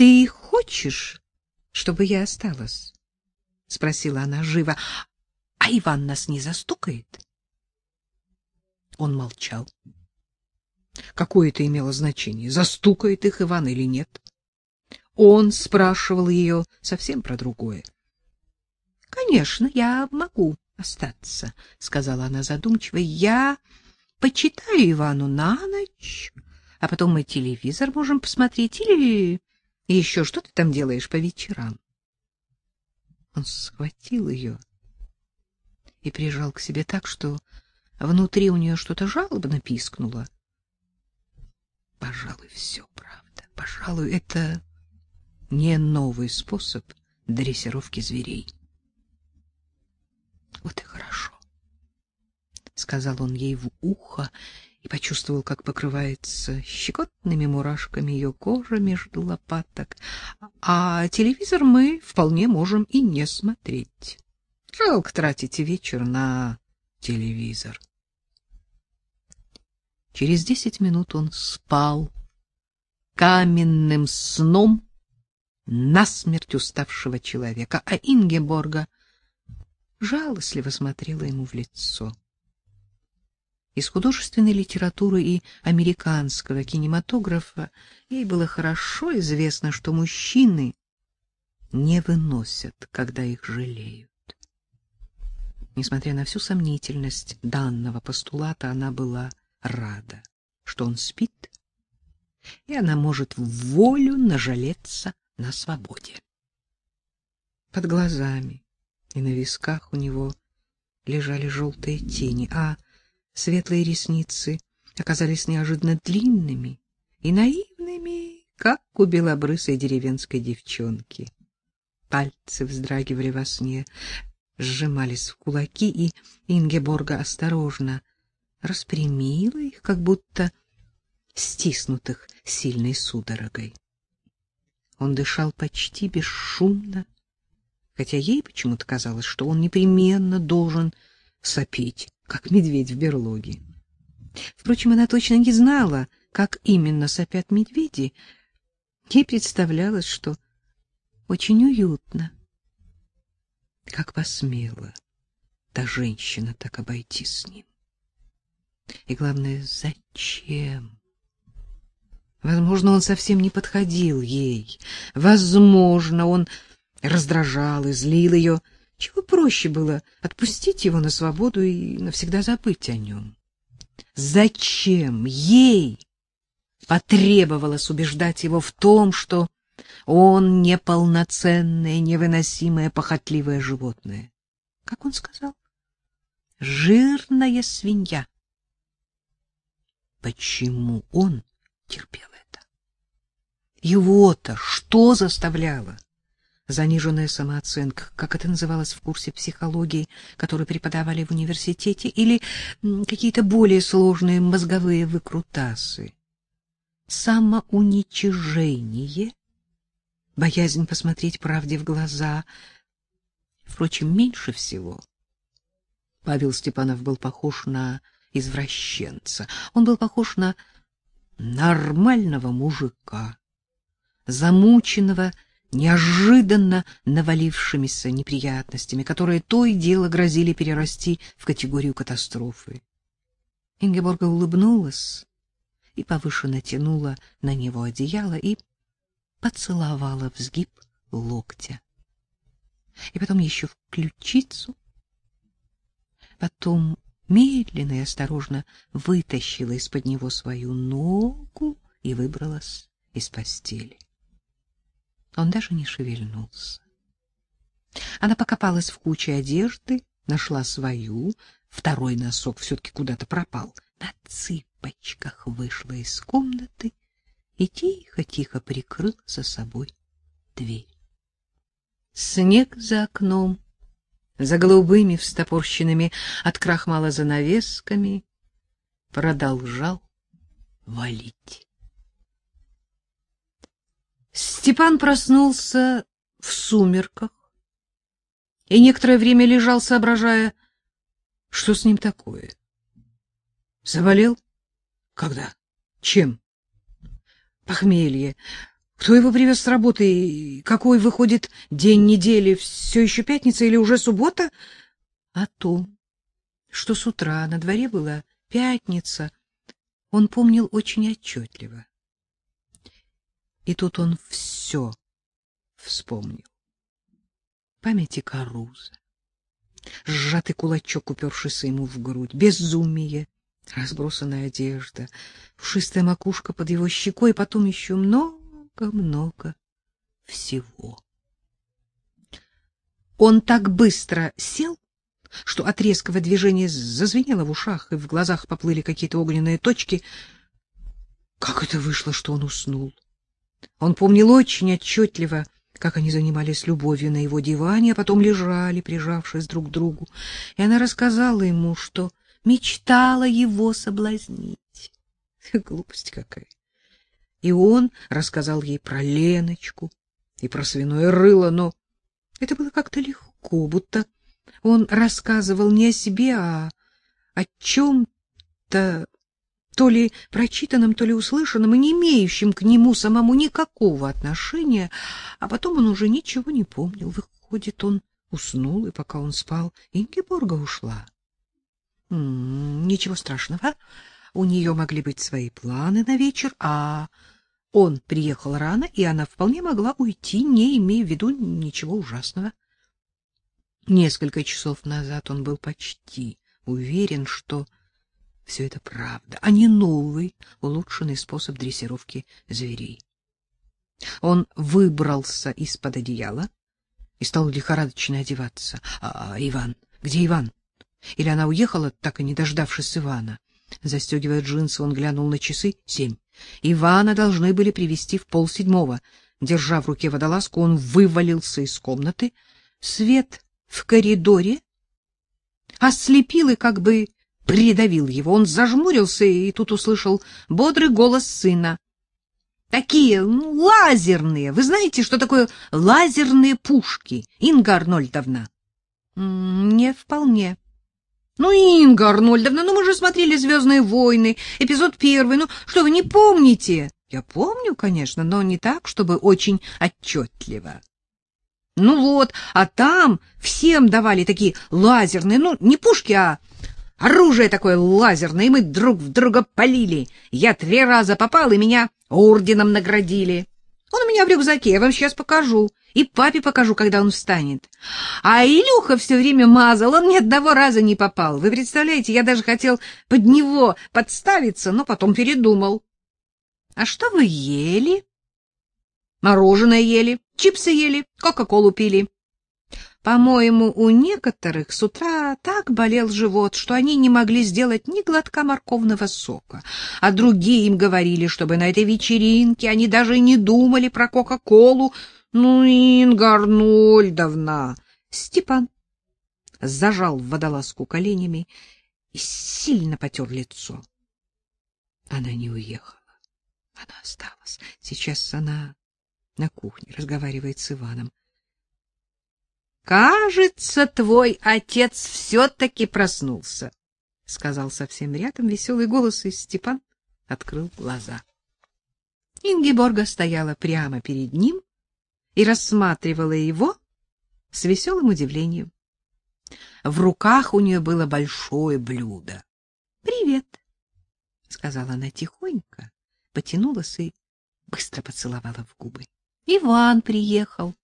Ты хочешь, чтобы я осталась? спросила она живо. А Иван нас не застукает? Он молчал. Какое это имело значение, застукает их Иван или нет? Он спрашивал ее совсем про другое. — Конечно, я могу остаться, — сказала она задумчиво. — Я почитаю Ивану на ночь, а потом мы телевизор можем посмотреть или еще что ты там делаешь по вечерам. Он схватил ее и прижал к себе так, что внутри у нее что-то жалобно пискнуло. Пожалуй, все правда. Пожалуй, это не новый способ дрессировки зверей. Вот и хорошо, сказал он ей в ухо и почувствовал, как покрывается щекотными мурашками ее кожа между лопаток. А телевизор мы вполне можем и не смотреть. Жалко тратить вечер на телевизор. Через десять минут он спал каменным сном насмерть уставшего человека, а Ингеборга жалостливо смотрела ему в лицо. Из художественной литературы и американского кинематографа ей было хорошо известно, что мужчины не выносят, когда их жалеют. Несмотря на всю сомнительность данного постулата, она была рада, что он спит, и она может в волю нажалеться на свободе. Под глазами и на висках у него лежали желтые тени, а светлые ресницы оказались неожиданно длинными и наивными, как у белобрысой деревенской девчонки. Пальцы вздрагивали во сне, сжимались в кулаки, и Ингеборга осторожно распрямила их, как будто стиснутых сильной судорогой. Он дышал почти бесшумно, хотя ей почему-то казалось, что он непременно должен сопеть, как медведь в берлоге. Впрочем, она точно не знала, как именно сопят медведи. Ей представлялось, что очень уютно. Как посмела та женщина так обойти с ним. И главное, зачем? Возможно, он совсем не подходил ей. Возможно, он раздражал и злил ее. Чего проще было отпустить его на свободу и навсегда забыть о нем? Зачем ей потребовалось убеждать его в том, что он неполноценное, невыносимое, похотливое животное? Как он сказал? Жирная свинья. Почему он терпел это? Его-то что заставляло? Заниженная самооценка, как это называлось в курсе психологии, который преподавали в университете, или какие-то более сложные мозговые выкрутасы. Самоуничижение, боязнь посмотреть правде в глаза. Впрочем, меньше всего Павел Степанов был похож на извращенца. Он был похож на нормального мужика, замученного неожиданно навалившимися неприятностями, которые то и дело грозили перерасти в категорию катастрофы. Ингеборга улыбнулась и повыше натянула на него одеяло и поцеловала в сгиб локтя. И потом еще в ключицу, потом медленно и осторожно вытащила из-под него свою ногу и выбралась из постели. Он даже не шевельнулся. Она покопалась в куче одежды, нашла свою, второй носок все-таки куда-то пропал. На цыпочках вышла из комнаты и тихо-тихо прикрыла за собой дверь. Снег за окном за голубыми встопорщенными от крахмала занавесками продолжал валить. Степан проснулся в сумерках и некоторое время лежал, соображая, что с ним такое. Заболел? Когда? Чем? Похмелье. Кто его привез с работы? Какой выходит день недели? Все еще пятница или уже суббота? О том, что с утра на дворе была пятница, он помнил очень отчетливо. И тут он все вспомнил. Памяти Каруза, сжатый кулачок, упершийся ему в грудь, безумие, разбросанная одежда, пушистая макушка под его щекой, и потом еще много-много всего. Он так быстро сел, что от резкого движения зазвенело в ушах, и в глазах поплыли какие-то огненные точки. Как это вышло, что он уснул? Он помнил очень отчетливо, как они занимались любовью на его диване, а потом лежали, прижавшись друг к другу, и она рассказала ему, что мечтала его соблазнить. Глупость какая! И он рассказал ей про Леночку и про свиное рыло, но это было как-то легко, будто он рассказывал не о себе, а о чем-то то ли прочитанном, то ли услышанном, и не имеющем к нему самому никакого отношения, а потом он уже ничего не помнил. Выходит, он уснул, и пока он спал, Ингеборга ушла. М -м, ничего страшного, у нее могли быть свои планы на вечер, а он приехал рано, и она вполне могла уйти, не имея в виду ничего ужасного. Несколько часов назад он был почти уверен, что все это правда, а не новый, улучшенный способ дрессировки зверей. Он выбрался из-под одеяла и стал лихорадочно одеваться. А, Иван? Где Иван? Или она уехала, так и не дождавшись Ивана? Застегивая джинсы, он глянул на часы. Семь. Ивана должны были привести в полседьмого. Держа в руке водолазку, он вывалился из комнаты. Свет в коридоре ослепил и как бы придавил его. Он зажмурился и тут услышал бодрый голос сына. Такие ну, лазерные. Вы знаете, что такое лазерные пушки, Инга Арнольдовна? Не вполне. Ну, Инга Арнольдовна, ну мы же смотрели «Звездные войны», эпизод первый. Ну, что вы не помните? Я помню, конечно, но не так, чтобы очень отчетливо. Ну вот, а там всем давали такие лазерные, ну, не пушки, а оружие такое лазерное, и мы друг в друга полили. Я три раза попал, и меня орденом наградили. Он у меня в рюкзаке, я вам сейчас покажу. И папе покажу, когда он встанет. А Илюха все время мазал, он ни одного раза не попал. Вы представляете, я даже хотел под него подставиться, но потом передумал. — А что вы ели? — Мороженое ели, чипсы ели, кока-колу пили. По-моему, у некоторых с утра так болел живот, что они не могли сделать ни глотка морковного сока, а другие им говорили, чтобы на этой вечеринке они даже не думали про кока-колу. Ну, Инга Арнольдовна! Степан зажал водолазку коленями и сильно потер лицо. Она не уехала. Она осталась. Сейчас она на кухне разговаривает с Иваном. Кажется, твой отец все-таки проснулся, — сказал совсем рядом веселый голос, и Степан открыл глаза. Ингеборга стояла прямо перед ним и рассматривала его с веселым удивлением. В руках у нее было большое блюдо. — Привет, — сказала она тихонько, потянулась и быстро поцеловала в губы. — Иван приехал.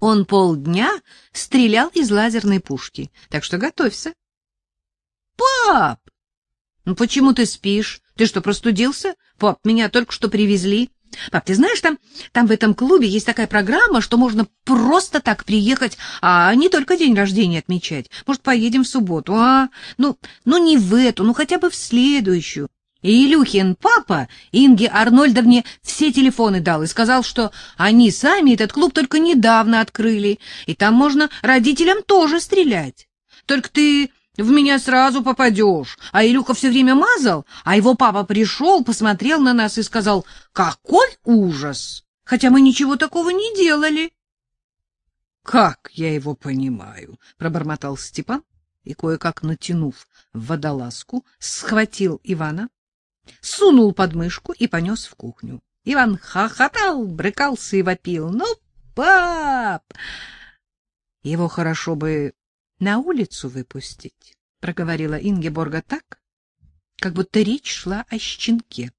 Он полдня стрелял из лазерной пушки, так что готовься. Пап! Ну почему ты спишь? Ты что, простудился? Пап, меня только что привезли. Пап, ты знаешь, там там в этом клубе есть такая программа, что можно просто так приехать, а не только день рождения отмечать. Может, поедем в субботу, а? Ну, ну не в эту, ну хотя бы в следующую. И Илюхин папа Инге Арнольдовне все телефоны дал и сказал, что они сами этот клуб только недавно открыли, и там можно родителям тоже стрелять. Только ты в меня сразу попадешь. А Илюха все время мазал, а его папа пришел, посмотрел на нас и сказал, какой ужас, хотя мы ничего такого не делали. — Как я его понимаю, — пробормотал Степан и, кое-как натянув водолазку, схватил Ивана, сунул под мышку и понес в кухню. Иван хохотал, брыкался и вопил. «Ну, пап!» Его хорошо бы на улицу выпустить, — проговорила Ингеборга так, как будто речь шла о щенке.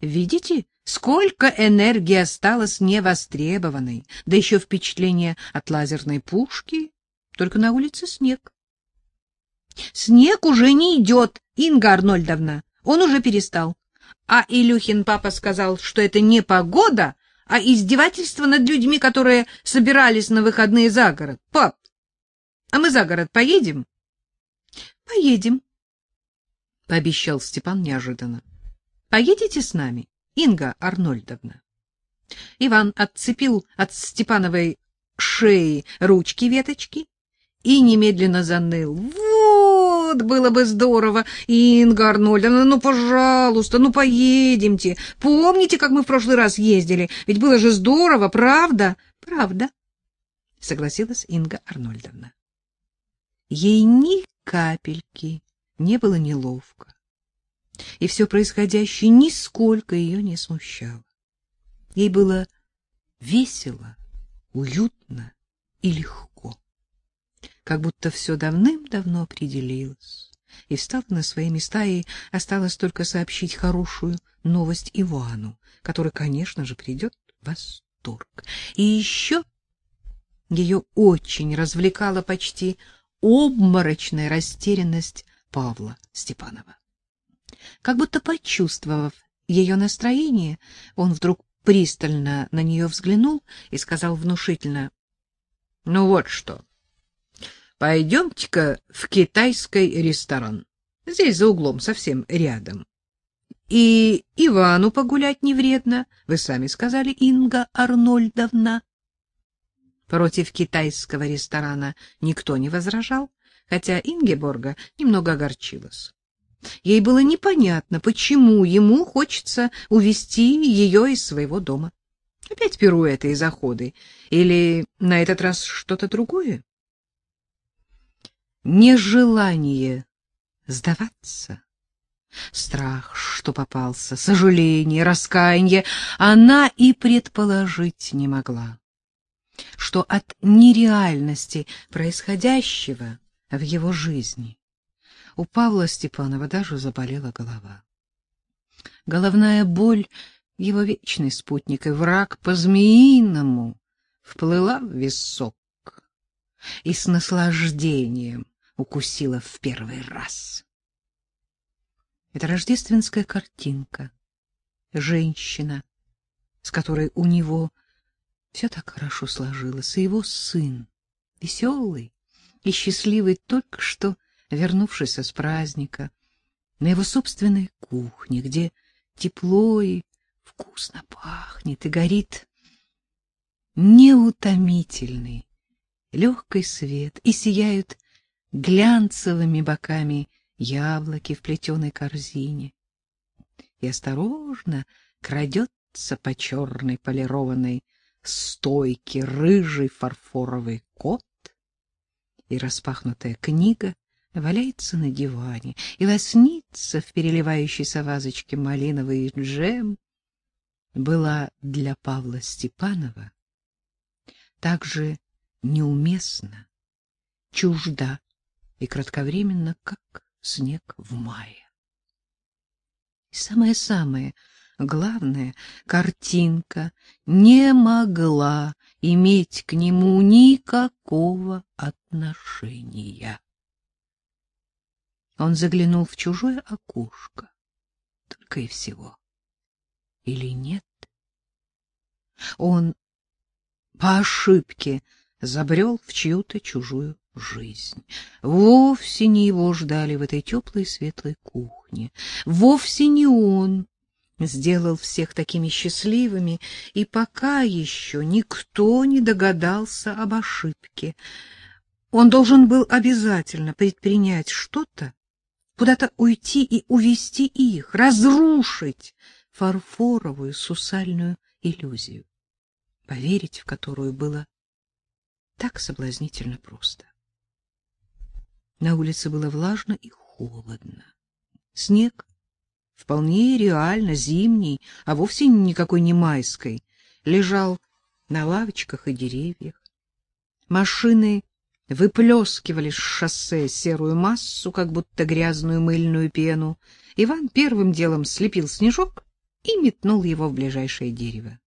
Видите, сколько энергии осталось невостребованной, да еще впечатление от лазерной пушки, только на улице снег. Снег уже не идет, Инга Арнольдовна, он уже перестал. А Илюхин папа сказал, что это не погода, а издевательство над людьми, которые собирались на выходные за город. Пап, а мы за город поедем? Поедем, пообещал Степан неожиданно. Поедете с нами, Инга Арнольдовна? Иван отцепил от Степановой шеи ручки веточки и немедленно заныл. Вот, было бы здорово, Инга Арнольдовна, ну, пожалуйста, ну, поедемте. Помните, как мы в прошлый раз ездили? Ведь было же здорово, правда? Правда, согласилась Инга Арнольдовна. Ей ни капельки не было неловко, и все происходящее нисколько ее не смущало. Ей было весело, уютно и легко как будто все давным-давно определилось и встало на свои места, и осталось только сообщить хорошую новость Ивану, который, конечно же, придет в восторг. И еще ее очень развлекала почти обморочная растерянность Павла Степанова. Как будто почувствовав ее настроение, он вдруг пристально на нее взглянул и сказал внушительно, — Ну вот что, Пойдемте-ка в китайский ресторан. Здесь за углом, совсем рядом. И Ивану погулять не вредно, вы сами сказали, Инга Арнольдовна. Против китайского ресторана никто не возражал, хотя Ингеборга немного огорчилась. Ей было непонятно, почему ему хочется увести ее из своего дома. Опять пируэты и заходы, или на этот раз что-то другое? Нежелание сдаваться, страх, что попался, сожаление, раскаяние, она и предположить не могла, что от нереальности происходящего в его жизни у Павла Степанова даже заболела голова. Головная боль — его вечный спутник и враг по-змеиному вплыла в висок и с наслаждением укусила в первый раз. Это рождественская картинка. Женщина, с которой у него все так хорошо сложилось, и его сын, веселый и счастливый, только что вернувшийся с праздника, на его собственной кухне, где тепло и вкусно пахнет и горит неутомительный легкий свет, и сияют глянцевыми боками яблоки в плетеной корзине. И осторожно крадется по черной полированной стойке рыжий фарфоровый кот, и распахнутая книга валяется на диване, и лоснится в переливающейся вазочке малиновый джем, была для Павла Степанова также неуместна, чужда и кратковременно, как снег в мае. Самое-самое главное, картинка не могла иметь к нему никакого отношения. Он заглянул в чужое окошко, только и всего. Или нет? Он по ошибке забрел в чью-то чужую жизнь. Вовсе не его ждали в этой теплой светлой кухне. Вовсе не он сделал всех такими счастливыми, и пока еще никто не догадался об ошибке. Он должен был обязательно предпринять что-то, куда-то уйти и увести их, разрушить фарфоровую сусальную иллюзию, поверить в которую было так соблазнительно просто. На улице было влажно и холодно. Снег вполне реально зимней, а вовсе никакой не майской, лежал на лавочках и деревьях. Машины выплескивали с шоссе серую массу, как будто грязную мыльную пену. Иван первым делом слепил снежок и метнул его в ближайшее дерево.